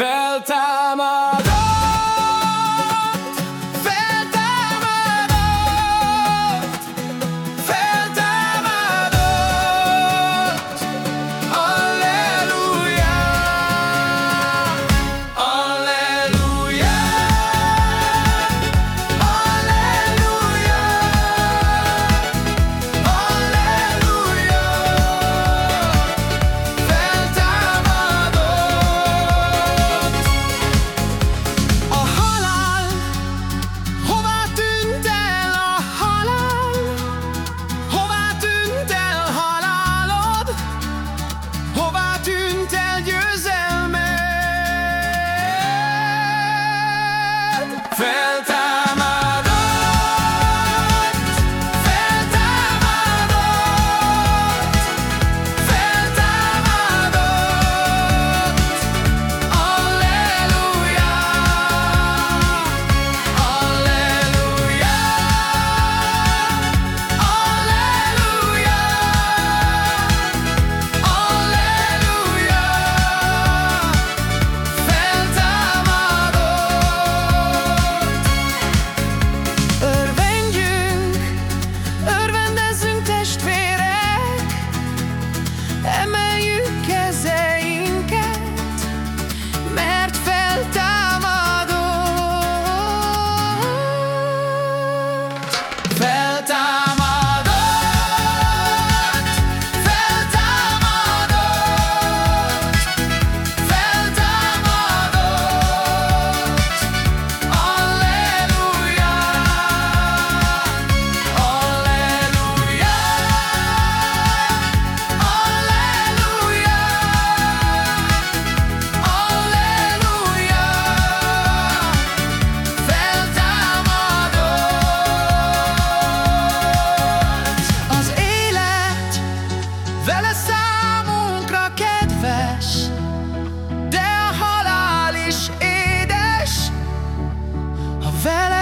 Feltámadott, oferta. Well,